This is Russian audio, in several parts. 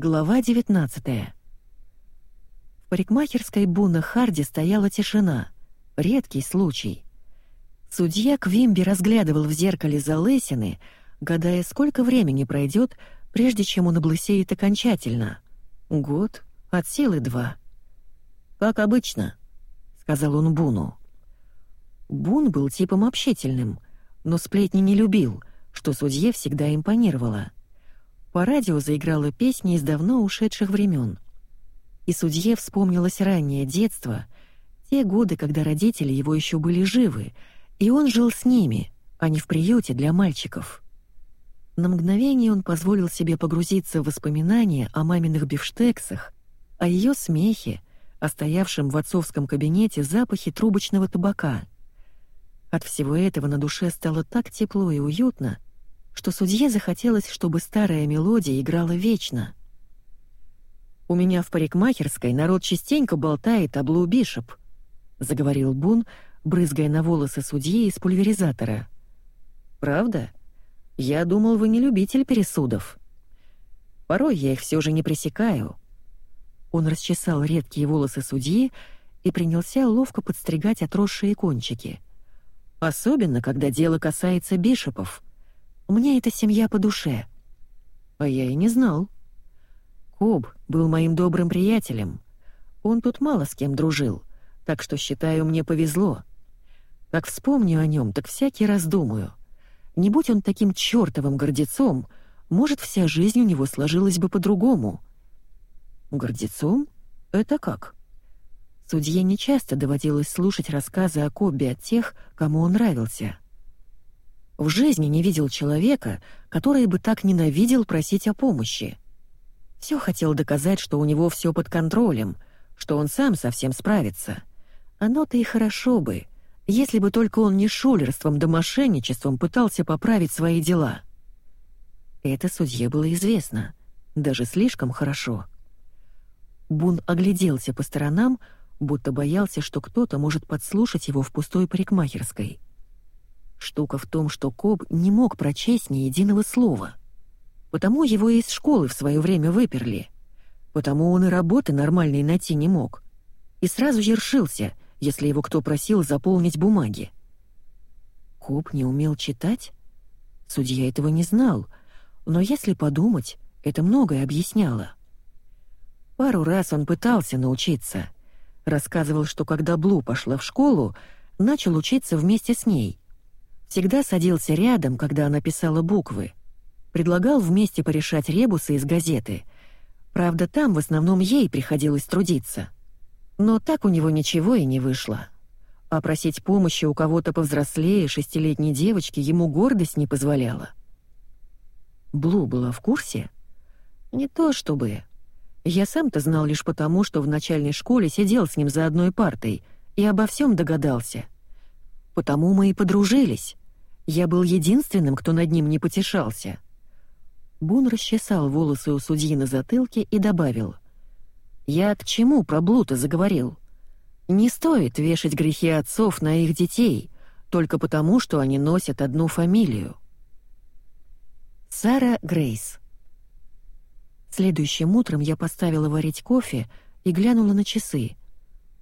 Глава 19 В парикмахерской Буна Харди стояла тишина. Редкий случай. Судья Квимби разглядывал в зеркале залысины, гадая, сколько времени пройдет, прежде чем он облысеет окончательно. Год, от силы два. «Как обычно», — сказал он Буну. Бун был типом общительным, но сплетни не любил, что судье всегда импонировало. По радио заиграла песня из давно ушедших времен. И судье вспомнилось раннее детство, те годы, когда родители его еще были живы, и он жил с ними, а не в приюте для мальчиков. На мгновение он позволил себе погрузиться в воспоминания о маминых бифштексах, о ее смехе, о стоявшем в отцовском кабинете запахе трубочного табака. От всего этого на душе стало так тепло и уютно, что судье захотелось, чтобы старая мелодия играла вечно. «У меня в парикмахерской народ частенько болтает о Блу Бишоп», — заговорил Бун, брызгая на волосы судьи из пульверизатора. «Правда? Я думал, вы не любитель пересудов. Порой я их все же не пресекаю». Он расчесал редкие волосы судьи и принялся ловко подстригать отросшие кончики. «Особенно, когда дело касается бишопов». Мне эта семья по душе. А я и не знал. Коб был моим добрым приятелем. Он тут мало с кем дружил, так что, считаю, мне повезло. Как вспомню о нем, так всякий раз думаю. Не будь он таким чёртовым гордецом, может, вся жизнь у него сложилась бы по-другому. Гордецом? Это как? Судье нечасто доводилось слушать рассказы о Кобе от тех, кому он нравился. В жизни не видел человека, который бы так ненавидел просить о помощи. Все хотел доказать, что у него все под контролем, что он сам совсем справится. Оно-то и хорошо бы, если бы только он не шулерством да мошенничеством пытался поправить свои дела. Это судье было известно, даже слишком хорошо. Бун огляделся по сторонам, будто боялся, что кто-то может подслушать его в пустой парикмахерской. Штука в том, что Коб не мог прочесть ни единого слова. Потому его из школы в свое время выперли. Потому он и работы нормальной найти не мог. И сразу ершился, если его кто просил заполнить бумаги. Коб не умел читать? Судья этого не знал, но если подумать, это многое объясняло. Пару раз он пытался научиться. Рассказывал, что когда Блу пошла в школу, начал учиться вместе с ней — Всегда садился рядом, когда она писала буквы. Предлагал вместе порешать ребусы из газеты. Правда, там в основном ей приходилось трудиться. Но так у него ничего и не вышло. А просить помощи у кого-то повзрослее шестилетней девочки ему гордость не позволяла. Блу была в курсе? Не то чтобы. Я сам-то знал лишь потому, что в начальной школе сидел с ним за одной партой и обо всем догадался. Потому мы и подружились. Я был единственным, кто над ним не потешался. Бун расчесал волосы у судьи на затылке и добавил. «Я к чему про Блута заговорил? Не стоит вешать грехи отцов на их детей, только потому, что они носят одну фамилию». Сара Грейс Следующим утром я поставила варить кофе и глянула на часы.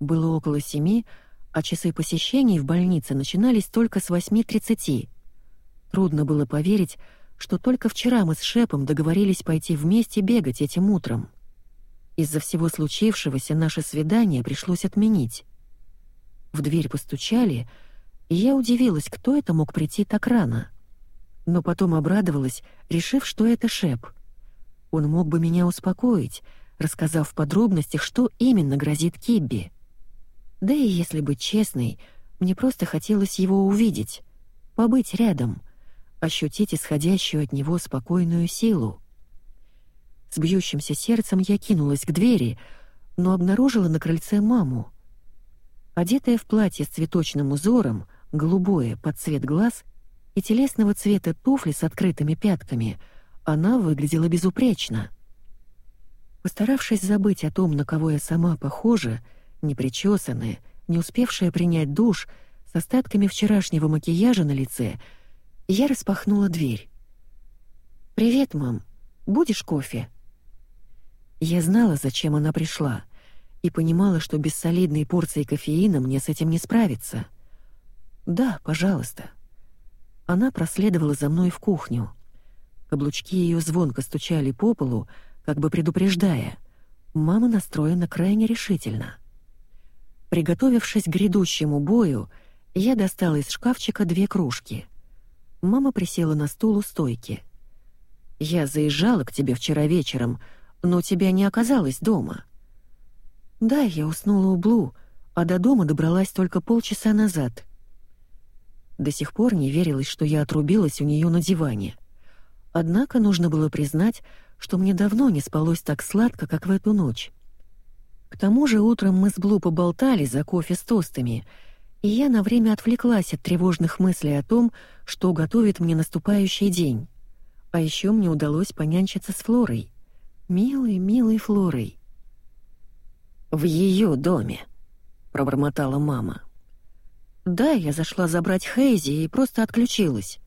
Было около семи, а часы посещений в больнице начинались только с 8.30. Трудно было поверить, что только вчера мы с Шепом договорились пойти вместе бегать этим утром. Из-за всего случившегося наше свидание пришлось отменить. В дверь постучали, и я удивилась, кто это мог прийти так рано. Но потом обрадовалась, решив, что это Шеп. Он мог бы меня успокоить, рассказав в подробностях, что именно грозит Кибби. Да и если быть честной, мне просто хотелось его увидеть, побыть рядом — ощутить исходящую от него спокойную силу. С бьющимся сердцем я кинулась к двери, но обнаружила на крыльце маму. Одетая в платье с цветочным узором, голубое под цвет глаз и телесного цвета туфли с открытыми пятками, она выглядела безупречно. Постаравшись забыть о том, на кого я сама похожа, непричесанная, не успевшая принять душ, с остатками вчерашнего макияжа на лице — я распахнула дверь. «Привет, мам. Будешь кофе?» Я знала, зачем она пришла, и понимала, что без солидной порции кофеина мне с этим не справиться. «Да, пожалуйста». Она проследовала за мной в кухню. Каблучки ее звонко стучали по полу, как бы предупреждая. Мама настроена крайне решительно. Приготовившись к грядущему бою, я достала из шкафчика две кружки. Мама присела на стул у стойки. «Я заезжала к тебе вчера вечером, но тебя не оказалось дома». «Да, я уснула у Блу, а до дома добралась только полчаса назад». До сих пор не верилось, что я отрубилась у нее на диване. Однако нужно было признать, что мне давно не спалось так сладко, как в эту ночь. К тому же утром мы с Блу поболтали за кофе с тостами, и я на время отвлеклась от тревожных мыслей о том, что готовит мне наступающий день. А еще мне удалось понянчиться с Флорой. Милой, милой Флорой. «В ее доме», — пробормотала мама. «Да, я зашла забрать Хейзи и просто отключилась.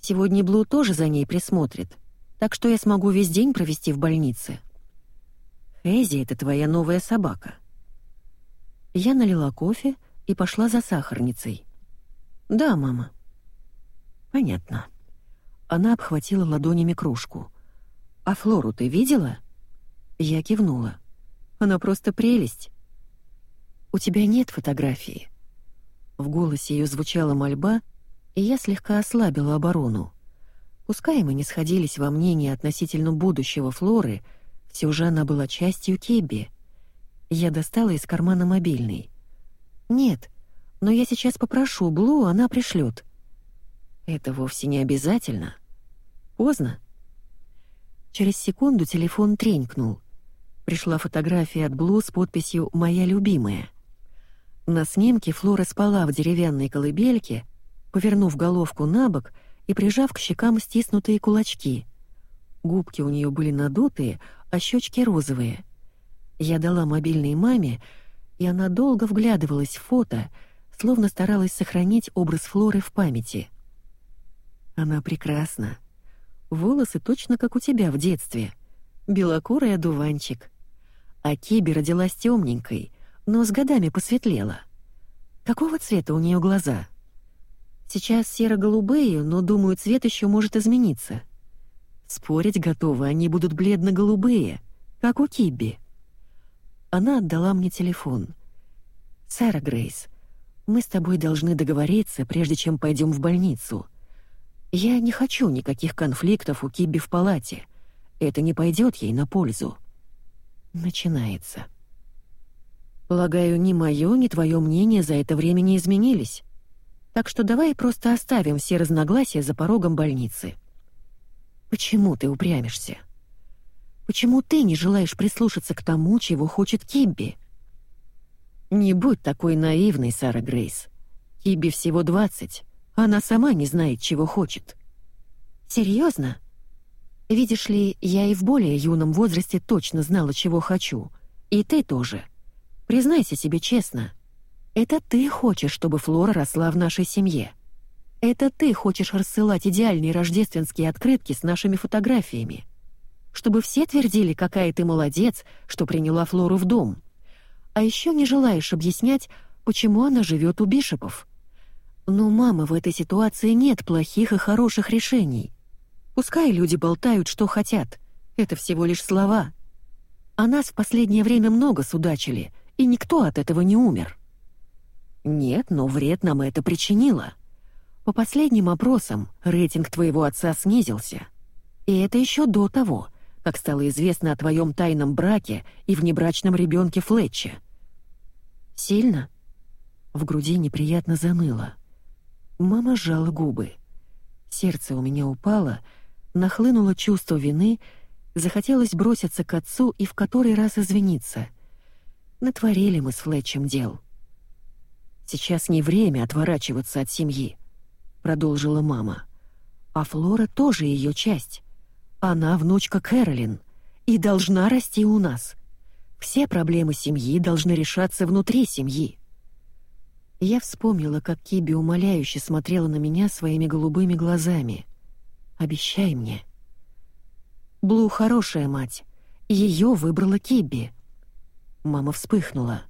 Сегодня Блу тоже за ней присмотрит, так что я смогу весь день провести в больнице». «Хейзи — это твоя новая собака». Я налила кофе и пошла за сахарницей. «Да, мама». «Понятно». Она обхватила ладонями кружку. «А Флору ты видела?» Я кивнула. «Она просто прелесть». «У тебя нет фотографии?» В голосе ее звучала мольба, и я слегка ослабила оборону. Пускай мы не сходились во мнении относительно будущего Флоры, все же она была частью Кебби. Я достала из кармана мобильный. «Нет, но я сейчас попрошу Блу, она пришлет». «Это вовсе не обязательно. Поздно». Через секунду телефон тренькнул. Пришла фотография от Блу с подписью «Моя любимая». На снимке Флора спала в деревянной колыбельке, повернув головку на бок и прижав к щекам стиснутые кулачки. Губки у нее были надутые, а щечки розовые. Я дала мобильной маме, и она долго вглядывалась в фото, словно старалась сохранить образ Флоры в памяти. Она прекрасна. Волосы точно как у тебя в детстве. Белокурый одуванчик. А Киби родилась темненькой, но с годами посветлела. Какого цвета у нее глаза? Сейчас серо-голубые, но, думаю, цвет еще может измениться. Спорить готовы, они будут бледно-голубые, как у Кибби. Она отдала мне телефон. «Сара Грейс, мы с тобой должны договориться, прежде чем пойдем в больницу. Я не хочу никаких конфликтов у Кибби в палате. Это не пойдет ей на пользу». Начинается. Полагаю, ни мое, ни твое мнение за это время не изменились. Так что давай просто оставим все разногласия за порогом больницы. Почему ты упрямишься? Почему ты не желаешь прислушаться к тому, чего хочет Кибби? Не будь такой наивной, Сара Грейс. Кибби всего двадцать. Она сама не знает, чего хочет. Серьезно? Видишь ли, я и в более юном возрасте точно знала, чего хочу. И ты тоже. — Признайся себе честно. Это ты хочешь, чтобы Флора росла в нашей семье. Это ты хочешь рассылать идеальные рождественские открытки с нашими фотографиями. Чтобы все твердили, какая ты молодец, что приняла Флору в дом. А еще не желаешь объяснять, почему она живет у Бишопов. Но, мама, в этой ситуации нет плохих и хороших решений. Пускай люди болтают, что хотят. Это всего лишь слова. О нас в последнее время много судачили — и никто от этого не умер. Нет, но вред нам это причинило. По последним опросам, рейтинг твоего отца снизился. И это еще до того, как стало известно о твоем тайном браке и внебрачном ребенке Флетче. Сильно? В груди неприятно заныло. Мама сжала губы. Сердце у меня упало, нахлынуло чувство вины, захотелось броситься к отцу и в который раз извиниться — Натворили мы с Флетчем дел. Сейчас не время отворачиваться от семьи, продолжила мама. А Флора тоже ее часть. Она внучка Кэролин и должна расти у нас. Все проблемы семьи должны решаться внутри семьи. Я вспомнила, как Киби умоляюще смотрела на меня своими голубыми глазами. «Обещай мне». Блу хорошая мать, Ее выбрала Кибби. Мама вспыхнула.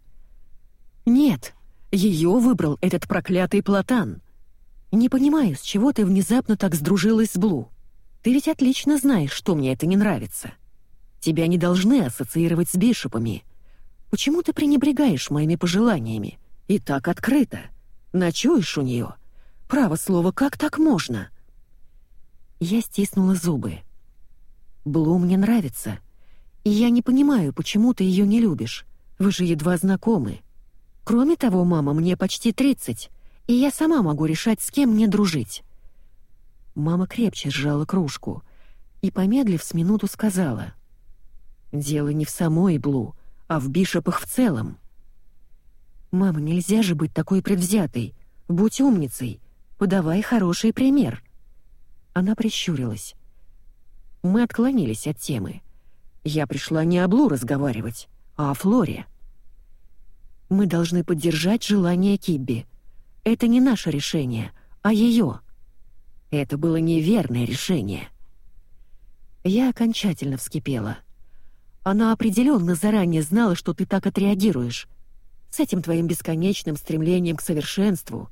«Нет, ее выбрал этот проклятый Платан. Не понимаю, с чего ты внезапно так сдружилась с Блу. Ты ведь отлично знаешь, что мне это не нравится. Тебя не должны ассоциировать с бишопами. Почему ты пренебрегаешь моими пожеланиями? И так открыто. Ночуешь у нее. Право слово, как так можно?» Я стиснула зубы. «Блу мне нравится. И я не понимаю, почему ты ее не любишь. Вы же едва знакомы. Кроме того, мама, мне почти 30, и я сама могу решать, с кем мне дружить». Мама крепче сжала кружку и, помедлив с минуту, сказала. «Дело не в самой Блу, а в бишопах в целом». «Мама, нельзя же быть такой предвзятой. Будь умницей. Подавай хороший пример». Она прищурилась. Мы отклонились от темы. Я пришла не о Блу разговаривать, а о Флоре. Мы должны поддержать желание Кибби. Это не наше решение, а ее. Это было неверное решение. Я окончательно вскипела. Она определенно заранее знала, что ты так отреагируешь. С этим твоим бесконечным стремлением к совершенству.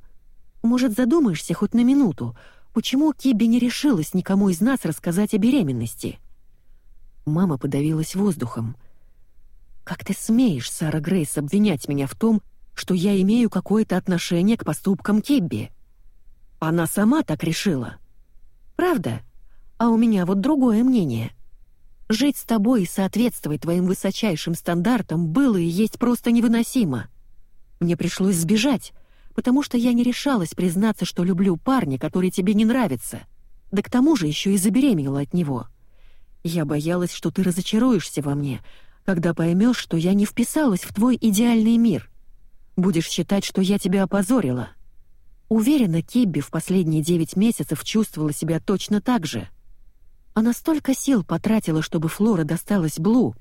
Может, задумаешься хоть на минуту, почему Кибби не решилась никому из нас рассказать о беременности?» Мама подавилась воздухом. «Как ты смеешь, Сара Грейс, обвинять меня в том, что я имею какое-то отношение к поступкам Кибби? Она сама так решила. Правда? А у меня вот другое мнение. Жить с тобой и соответствовать твоим высочайшим стандартам было и есть просто невыносимо. Мне пришлось сбежать, потому что я не решалась признаться, что люблю парня, который тебе не нравится. Да к тому же еще и забеременела от него». Я боялась, что ты разочаруешься во мне, когда поймешь, что я не вписалась в твой идеальный мир. Будешь считать, что я тебя опозорила. Уверена, Кибби в последние девять месяцев чувствовала себя точно так же. Она столько сил потратила, чтобы Флора досталась Блу.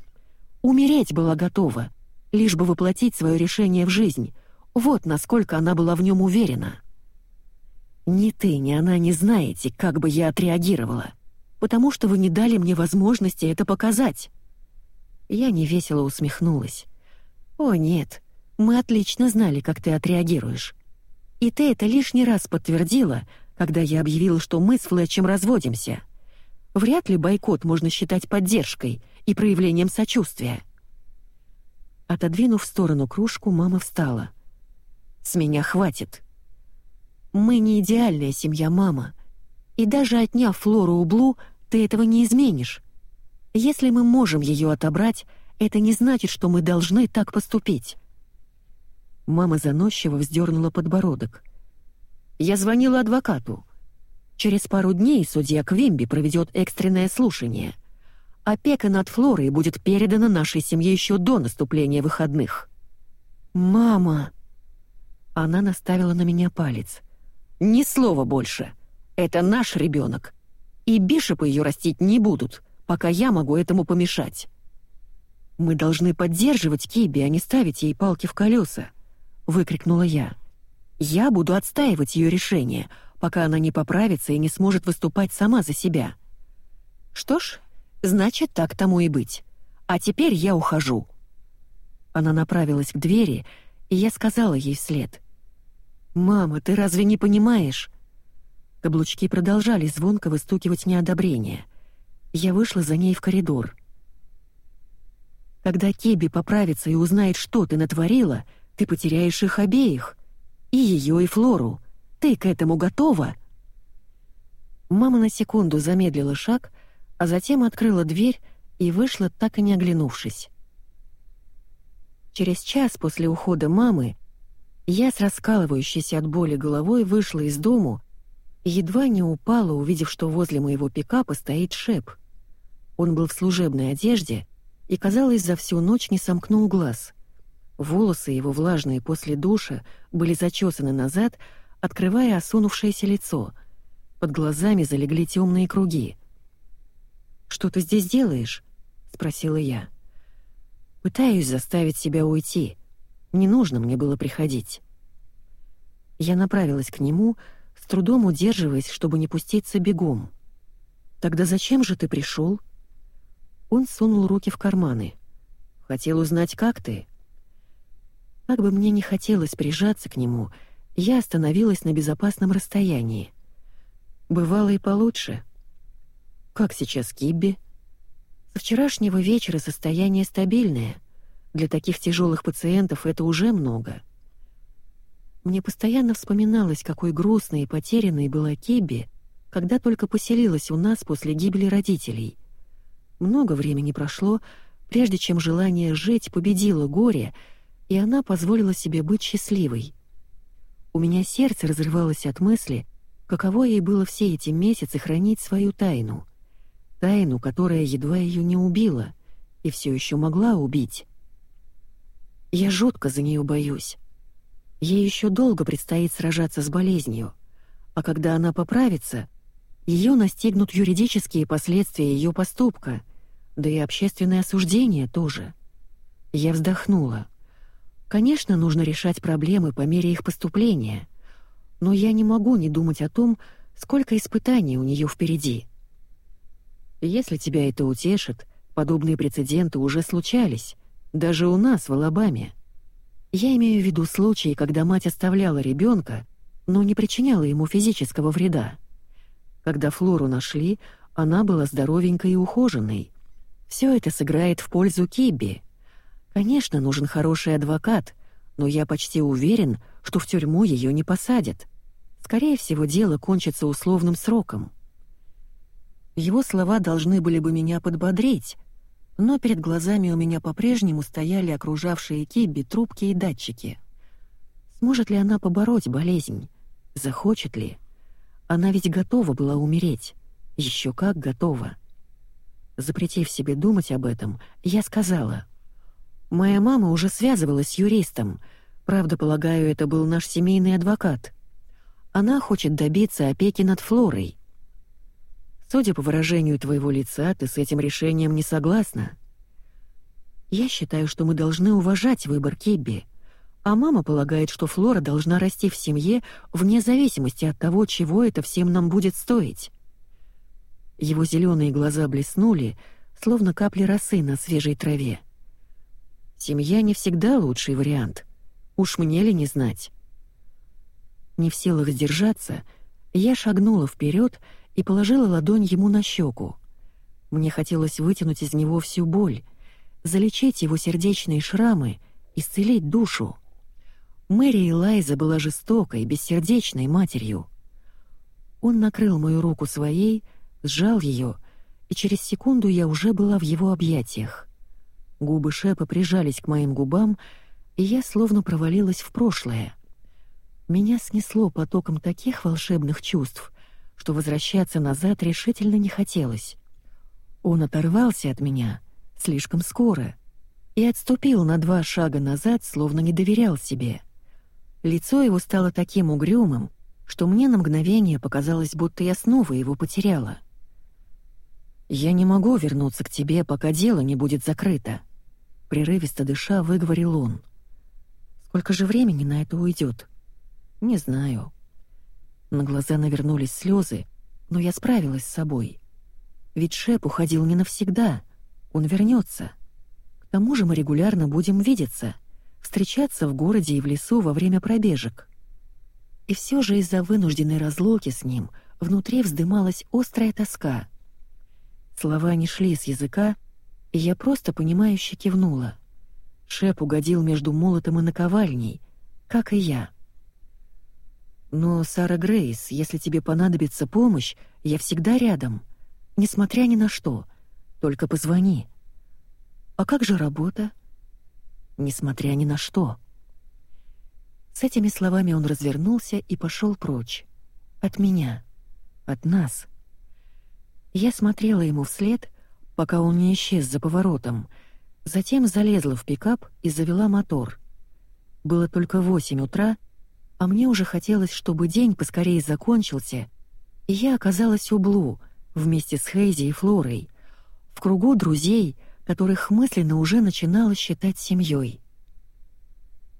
Умереть была готова, лишь бы воплотить свое решение в жизнь. Вот насколько она была в нем уверена. Ни ты, ни она не знаете, как бы я отреагировала потому что вы не дали мне возможности это показать». Я невесело усмехнулась. «О, нет, мы отлично знали, как ты отреагируешь. И ты это лишний раз подтвердила, когда я объявила, что мы с Флетчем разводимся. Вряд ли бойкот можно считать поддержкой и проявлением сочувствия». Отодвинув в сторону кружку, мама встала. «С меня хватит. Мы не идеальная семья, мама. И даже отняв Флору у Блу, ты этого не изменишь. Если мы можем ее отобрать, это не значит, что мы должны так поступить». Мама заносчиво вздернула подбородок. «Я звонила адвокату. Через пару дней судья Квимби проведет экстренное слушание. Опека над Флорой будет передана нашей семье еще до наступления выходных». «Мама!» Она наставила на меня палец. «Ни слова больше. Это наш ребенок. И бишепы ее растить не будут, пока я могу этому помешать. Мы должны поддерживать Киби, а не ставить ей палки в колеса, выкрикнула я. Я буду отстаивать ее решение, пока она не поправится и не сможет выступать сама за себя. Что ж, значит, так тому и быть. А теперь я ухожу. Она направилась к двери, и я сказала ей вслед: "Мама, ты разве не понимаешь? Каблучки продолжали звонко выстукивать неодобрение. Я вышла за ней в коридор. Когда Кеби поправится и узнает, что ты натворила, ты потеряешь их обеих. И ее, и Флору. Ты к этому готова?» Мама на секунду замедлила шаг, а затем открыла дверь и вышла, так и не оглянувшись. Через час после ухода мамы я с раскалывающейся от боли головой вышла из дому едва не упала, увидев, что возле моего пикапа стоит Шеп. Он был в служебной одежде и, казалось, за всю ночь не сомкнул глаз. Волосы его, влажные после душа, были зачесаны назад, открывая осунувшееся лицо. Под глазами залегли темные круги. «Что ты здесь делаешь?» — спросила я. «Пытаюсь заставить себя уйти. Не нужно мне было приходить». Я направилась к нему, — с трудом удерживаясь, чтобы не пуститься бегом. «Тогда зачем же ты пришел?» Он сунул руки в карманы. «Хотел узнать, как ты?» Как бы мне не хотелось прижаться к нему, я остановилась на безопасном расстоянии. Бывало и получше. «Как сейчас Кибби?» Со вчерашнего вечера состояние стабильное. Для таких тяжелых пациентов это уже много. Мне постоянно вспоминалось, какой грустной и потерянной была Кибби, когда только поселилась у нас после гибели родителей. Много времени прошло, прежде чем желание жить победило горе, и она позволила себе быть счастливой. У меня сердце разрывалось от мысли, каково ей было все эти месяцы хранить свою тайну. Тайну, которая едва ее не убила и все еще могла убить. Я жутко за нее боюсь. Ей еще долго предстоит сражаться с болезнью, а когда она поправится, ее настигнут юридические последствия ее поступка, да и общественное осуждение тоже. Я вздохнула. Конечно, нужно решать проблемы по мере их поступления, но я не могу не думать о том, сколько испытаний у нее впереди. Если тебя это утешит, подобные прецеденты уже случались, даже у нас в Алабаме. Я имею в виду случаи, когда мать оставляла ребенка, но не причиняла ему физического вреда. Когда Флору нашли, она была здоровенькой и ухоженной. Все это сыграет в пользу Кибби. Конечно, нужен хороший адвокат, но я почти уверен, что в тюрьму ее не посадят. Скорее всего, дело кончится условным сроком. Его слова должны были бы меня подбодрить, но перед глазами у меня по-прежнему стояли окружавшие Кибби трубки и датчики. Сможет ли она побороть болезнь? Захочет ли? Она ведь готова была умереть. Еще как готова. Запретив себе думать об этом, я сказала. «Моя мама уже связывалась с юристом. Правда, полагаю, это был наш семейный адвокат. Она хочет добиться опеки над Флорой. Судя по выражению твоего лица, ты с этим решением не согласна. Я считаю, что мы должны уважать выбор Кибби, а мама полагает, что Флора должна расти в семье вне зависимости от того, чего это всем нам будет стоить. Его зеленые глаза блеснули, словно капли росы на свежей траве. Семья не всегда лучший вариант. Уж мне ли не знать? Не в силах сдержаться, я шагнула вперед и положила ладонь ему на щеку. Мне хотелось вытянуть из него всю боль, залечить его сердечные шрамы, исцелить душу. Мэри Элайза была жестокой, бессердечной матерью. Он накрыл мою руку своей, сжал ее, и через секунду я уже была в его объятиях. Губы Шепа прижались к моим губам, и я словно провалилась в прошлое. Меня снесло потоком таких волшебных чувств, что возвращаться назад решительно не хотелось. Он оторвался от меня слишком скоро и отступил на два шага назад, словно не доверял себе. Лицо его стало таким угрюмым, что мне на мгновение показалось, будто я снова его потеряла. «Я не могу вернуться к тебе, пока дело не будет закрыто», — прерывисто дыша выговорил он. «Сколько же времени на это уйдет?» «Не знаю». На глаза навернулись слезы, но я справилась с собой. Ведь Шеп уходил не навсегда, он вернется. К тому же мы регулярно будем видеться, встречаться в городе и в лесу во время пробежек. И все же из-за вынужденной разлуки с ним внутри вздымалась острая тоска. Слова не шли с языка, и я просто понимающе кивнула. Шеп угодил между молотом и наковальней, как и я. Но, Сара Грейс, если тебе понадобится помощь, я всегда рядом, несмотря ни на что. Только позвони. А как же работа? Несмотря ни на что. С этими словами он развернулся и пошел прочь. От меня. От нас. Я смотрела ему вслед, пока он не исчез за поворотом, затем залезла в пикап и завела мотор. Было только восемь утра, а мне уже хотелось, чтобы день поскорее закончился, и я оказалась у Блу вместе с Хейзи и Флорой, в кругу друзей, которых мысленно уже начинала считать семьей.